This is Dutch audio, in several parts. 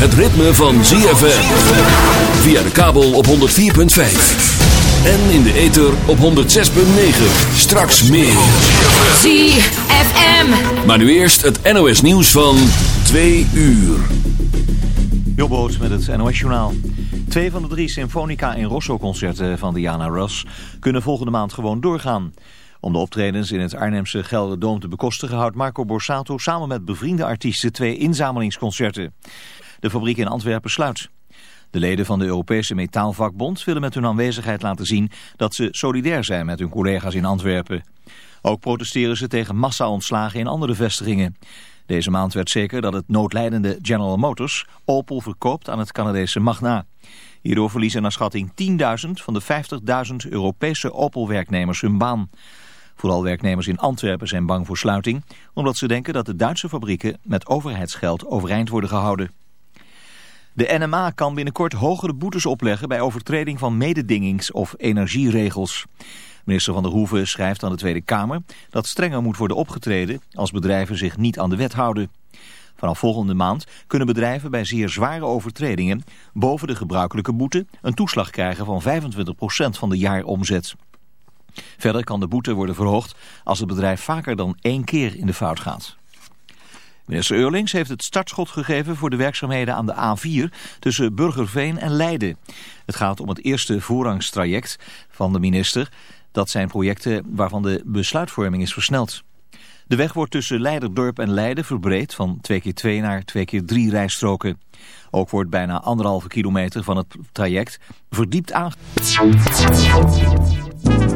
ritme van ZFM. Via de kabel op 104.5. En in de ether op 106.9. Straks meer. ZFM. Maar nu eerst het NOS nieuws van 2 uur. Jobboot met het NOS journaal. Twee van de drie Symfonica in Rosso-concerten van Diana Ross kunnen volgende maand gewoon doorgaan. Om de optredens in het Arnhemse Gelderdoom te bekostigen houdt Marco Borsato samen met bevriende artiesten twee inzamelingsconcerten de fabriek in Antwerpen sluit. De leden van de Europese Metaalvakbond willen met hun aanwezigheid laten zien dat ze solidair zijn met hun collega's in Antwerpen. Ook protesteren ze tegen massa-ontslagen in andere vestigingen. Deze maand werd zeker dat het noodlijdende General Motors Opel verkoopt aan het Canadese Magna. Hierdoor verliezen naar schatting 10.000 van de 50.000 Europese Opel-werknemers hun baan. Vooral werknemers in Antwerpen zijn bang voor sluiting, omdat ze denken dat de Duitse fabrieken met overheidsgeld overeind worden gehouden. De NMA kan binnenkort hogere boetes opleggen bij overtreding van mededingings- of energieregels. Minister van der Hoeven schrijft aan de Tweede Kamer dat strenger moet worden opgetreden als bedrijven zich niet aan de wet houden. Vanaf volgende maand kunnen bedrijven bij zeer zware overtredingen boven de gebruikelijke boete een toeslag krijgen van 25% van de jaaromzet. Verder kan de boete worden verhoogd als het bedrijf vaker dan één keer in de fout gaat. Minister Eurlings heeft het startschot gegeven voor de werkzaamheden aan de A4 tussen Burgerveen en Leiden. Het gaat om het eerste voorrangstraject van de minister. Dat zijn projecten waarvan de besluitvorming is versneld. De weg wordt tussen Leiderdorp en Leiden verbreed van 2 keer 2 naar 2 keer 3 rijstroken. Ook wordt bijna anderhalve kilometer van het traject verdiept aangegeven.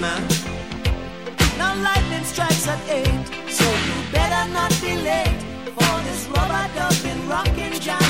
man. Now lightning strikes at eight, so you better not be late for this rubber dubbing rocking jam.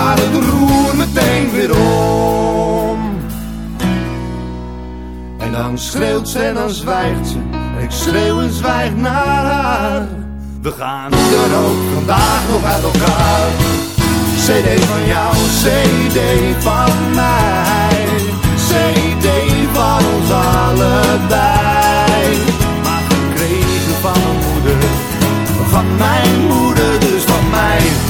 gaat het roer meteen weer om. En dan schreeuwt ze en dan zwijgt ze. Ik schreeuw en zwijg naar haar. We gaan dan ook vandaag nog uit elkaar. CD van jou, CD van mij. CD van ons allebei. Maar gekregen van moeder, van mijn moeder, dus van mij.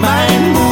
Mijn moeder,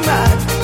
you mad.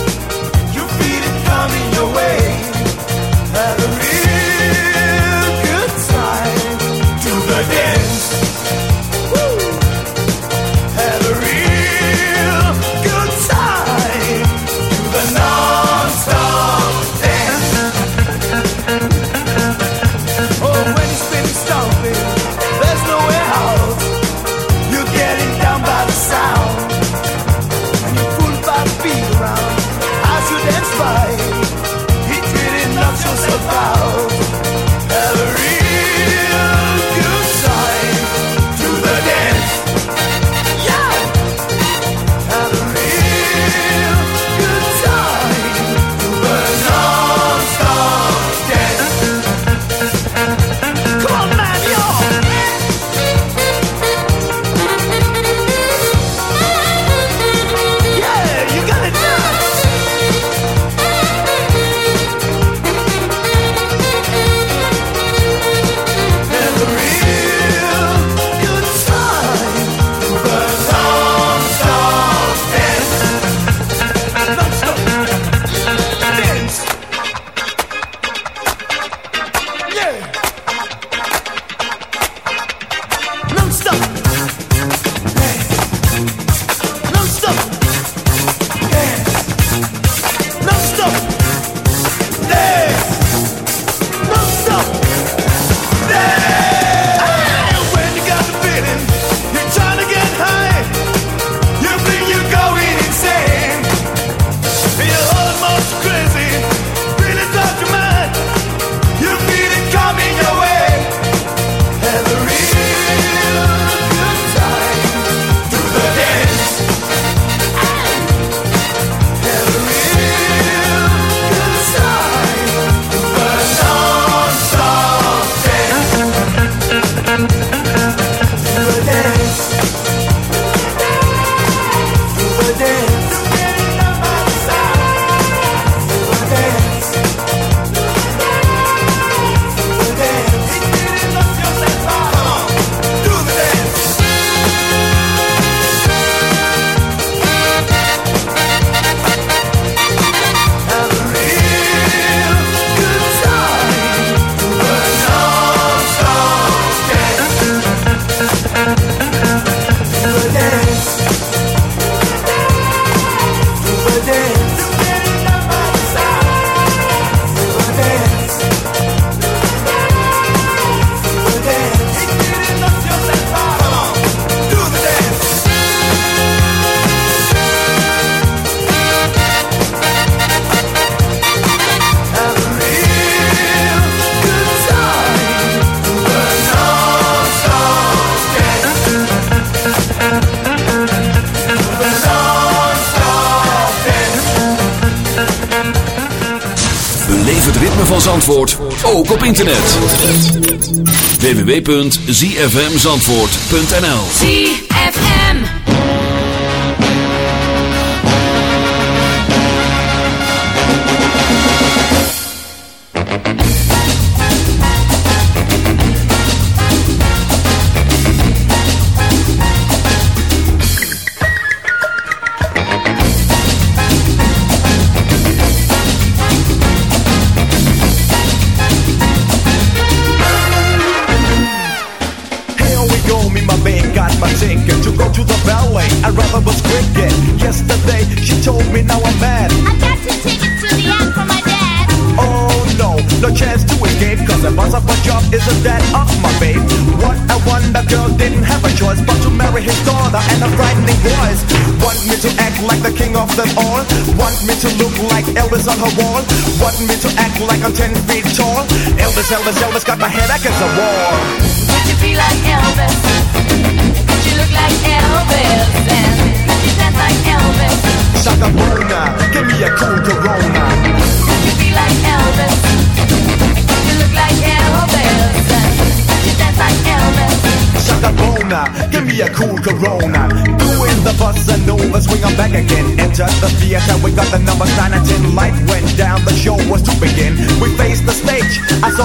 www.zfmzandvoort.nl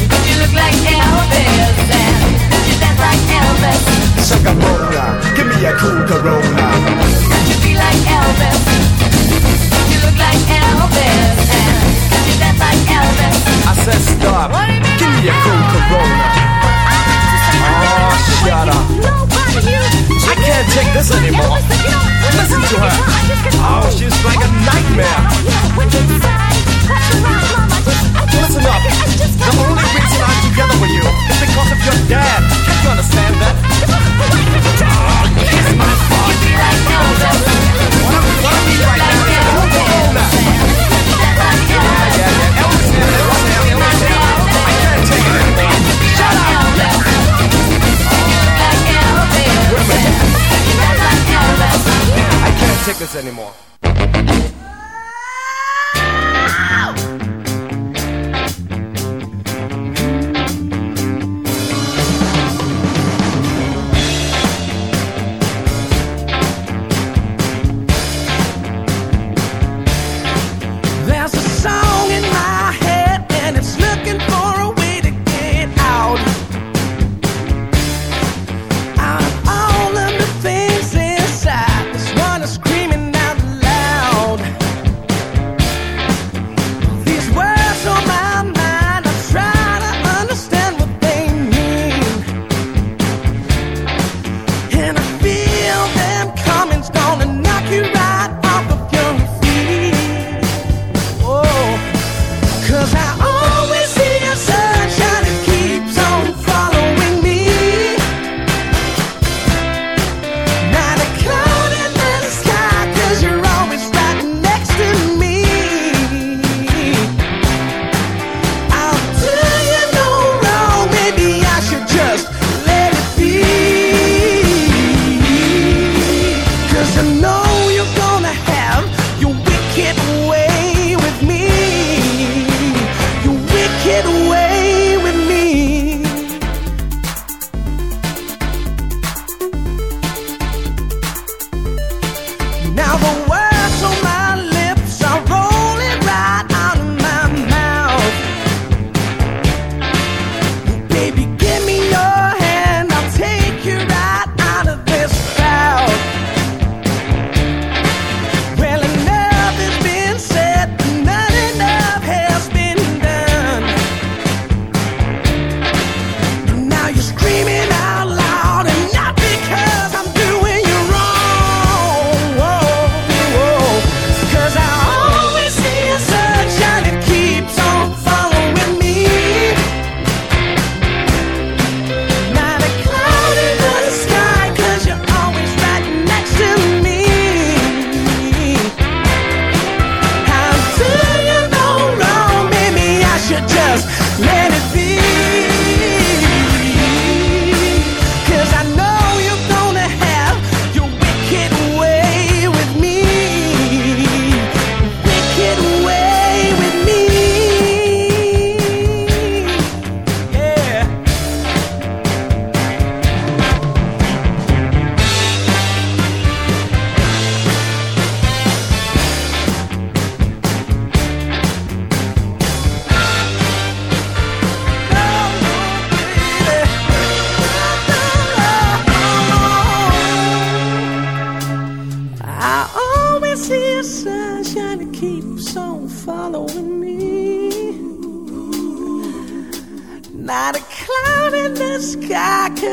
Listen to her. Oh, Chiara. I said stop, give me a cool Corona. Ah, shut up. I can't take this anymore. Oh, this is. Oh, she's like a nightmare. Listen up. The only reason I'm together with you is because of your dad. Can't you understand that? Yeah. Elvis Elvis Elvis take it anymore.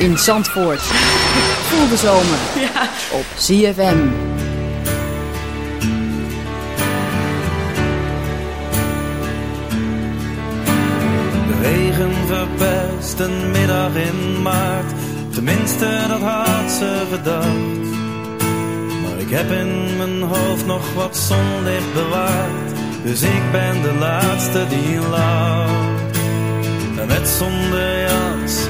in Zandvoort. Voel de zomer Ja. op ZFM. De regen verpest een middag in maart. Tenminste, dat had ze gedacht. Maar ik heb in mijn hoofd nog wat zonlicht bewaard. Dus ik ben de laatste die lacht. En met zonder jas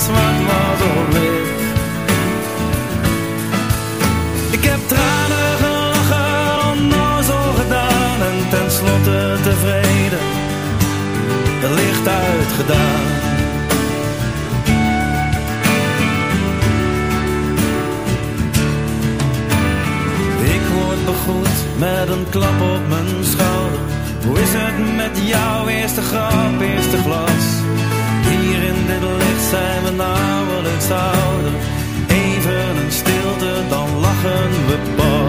zwart was of wit. Ik heb tranen gelachen, onnozel gedaan en tenslotte tevreden, het licht uitgedaan. Ik word begroet met een klap op mijn schouder. Hoe is het met jouw eerste grap, eerste glas? Hier in dit licht zijn we nauwelijks ouder. Even een stilte, dan lachen we pas.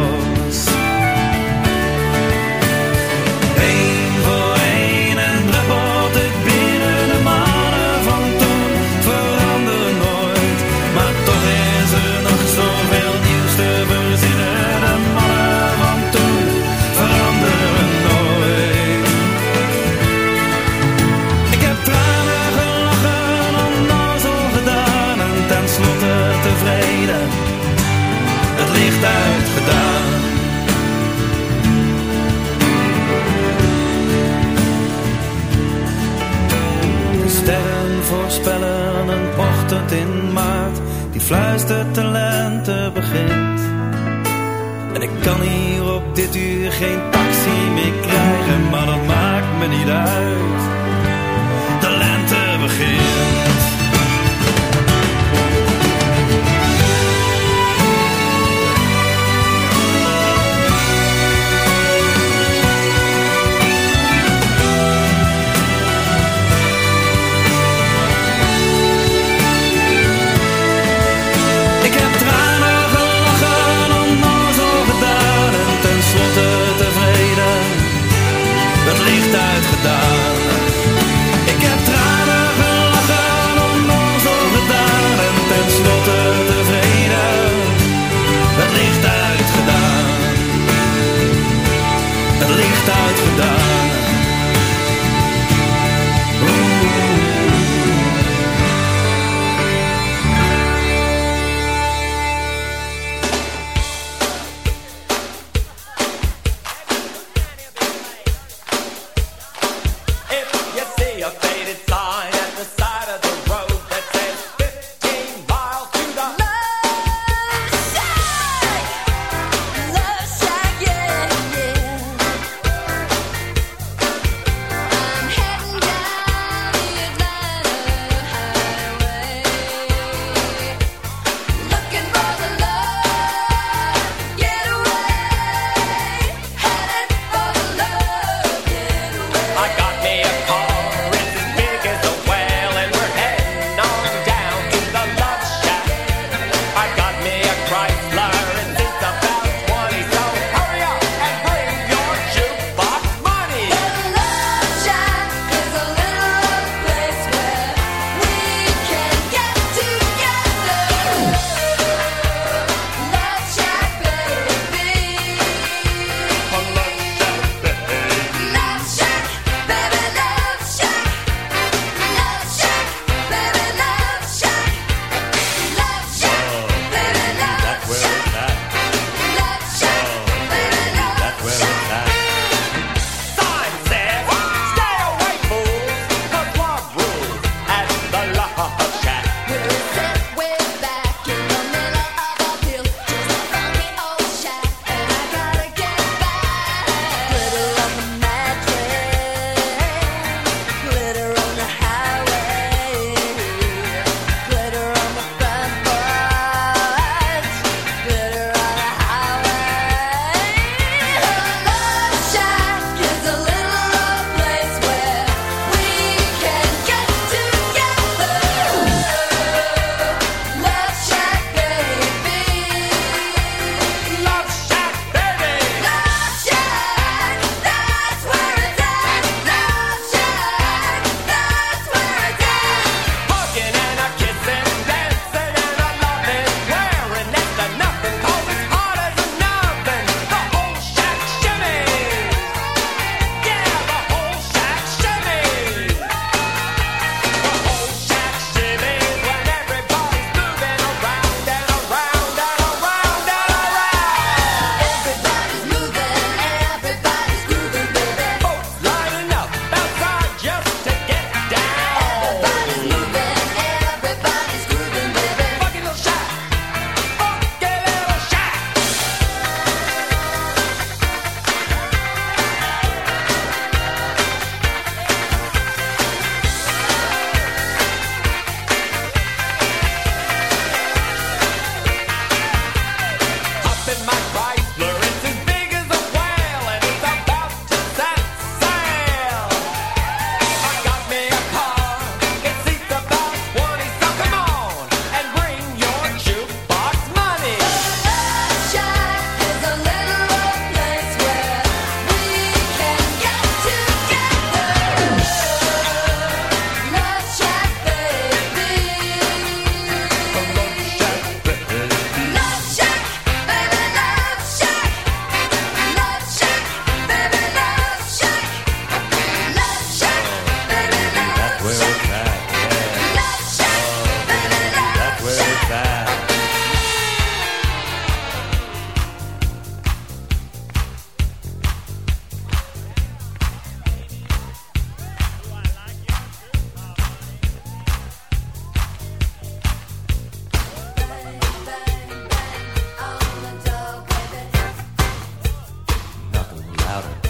Louder,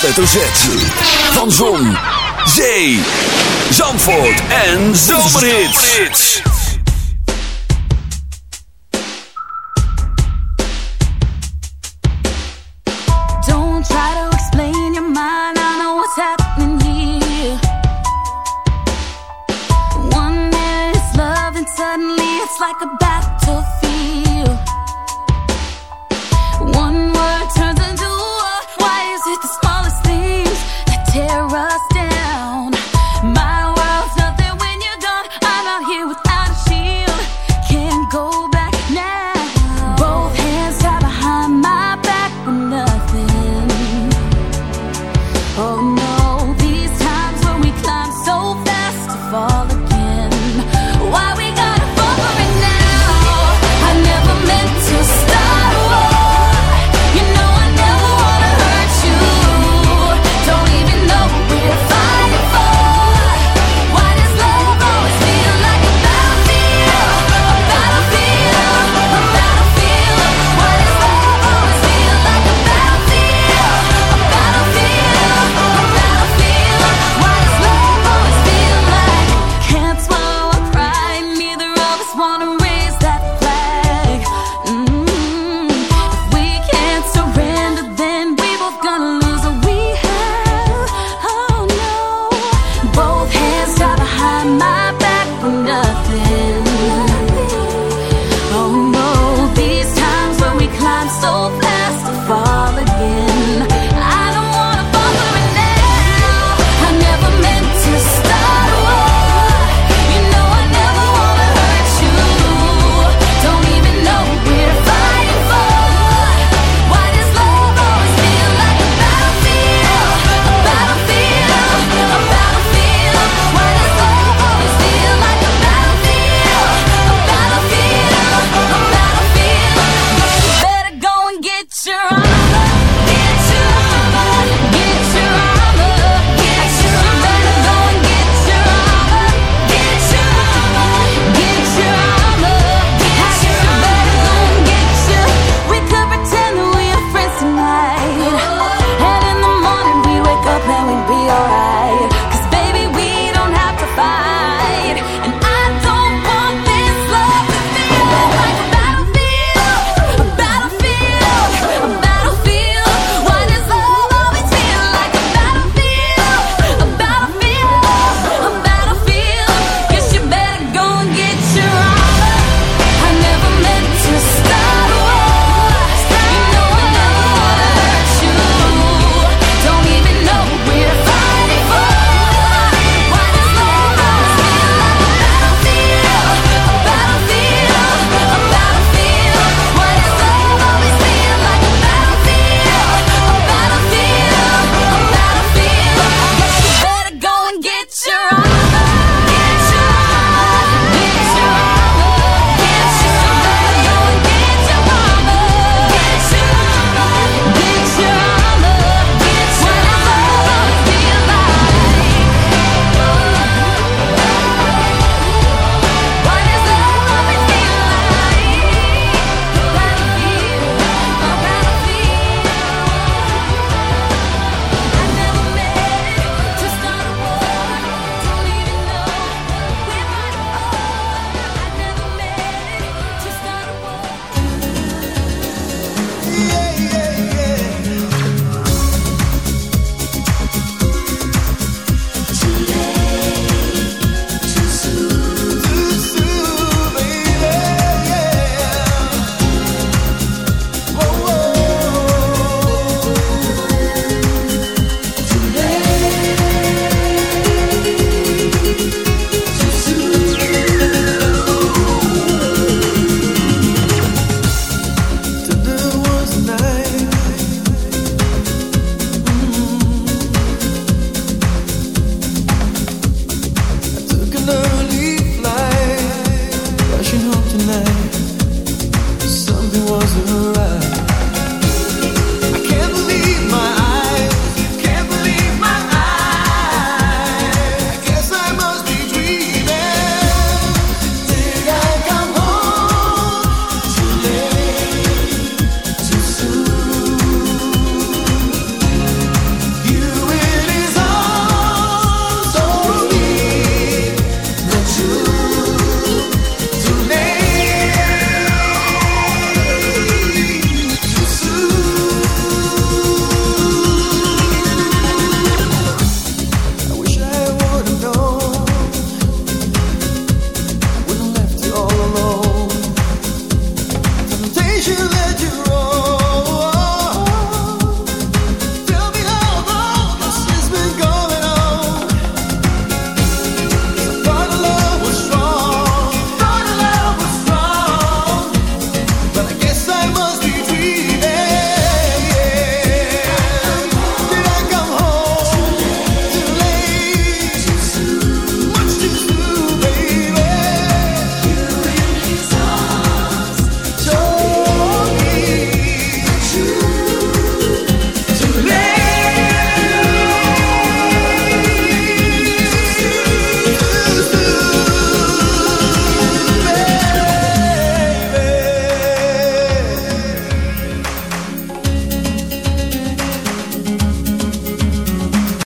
hoofdletter Z. Van Zon, Zee, Zandvoort en Zomerhits.